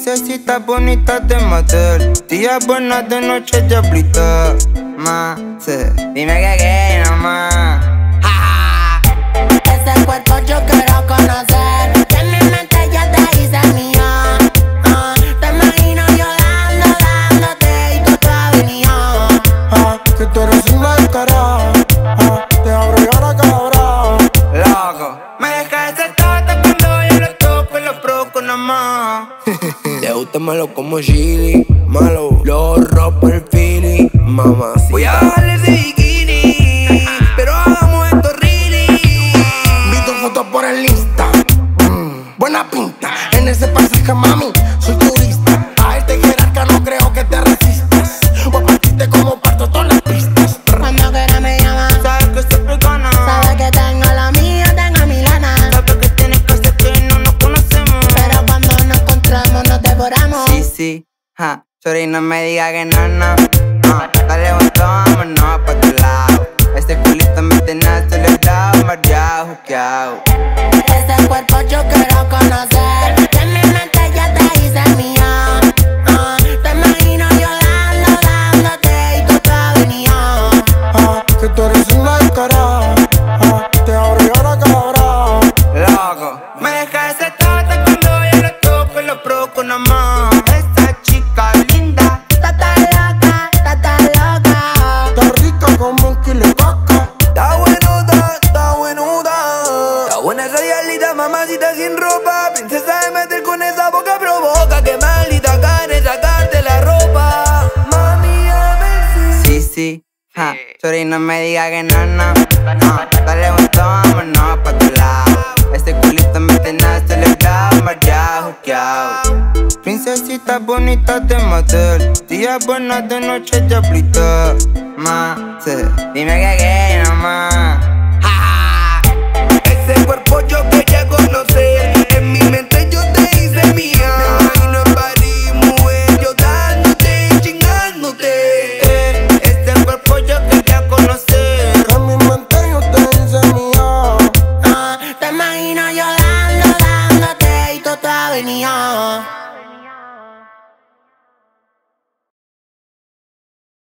Princesita bonita de motel, días buenas de noche diablita. Más, dime que qué nomás. Ese cuerpo yo quiero conocer. Que en mi mente ya te hice mía. Ah, te imagino yo dando, dándote y tú todavía. Ah, que tú eres una descarada. Ah, te abro y ahora cabrón. Loco, me deja ese gusta malo como chili, malo. Lo ropa el feeling, mamá. Voy a bajarle ese bikini, pero hagamos esto really. Vi tu foto por el Insta. Mm, buena pinta. En ese pasaje, mami, soy turista. Sí, ja. Sorry, no me diga que no, no. no. Dale, vámonos pa' tu lado. Este culito Buena esa diablita, mamacita sin ropa. Princesa de meter con esa boca provoca. Que maldita gane sacarte la ropa. Mami, a ver si. Sí, sí, ja. Sorry, no me diga que no, no. no. Dale un vámonos pa' tu lado. Este culito me tiene acelerado, mareado, juqueado. Princesita bonita de motel, días buenas de noche diablita. Más, dime que qué nomás. Ese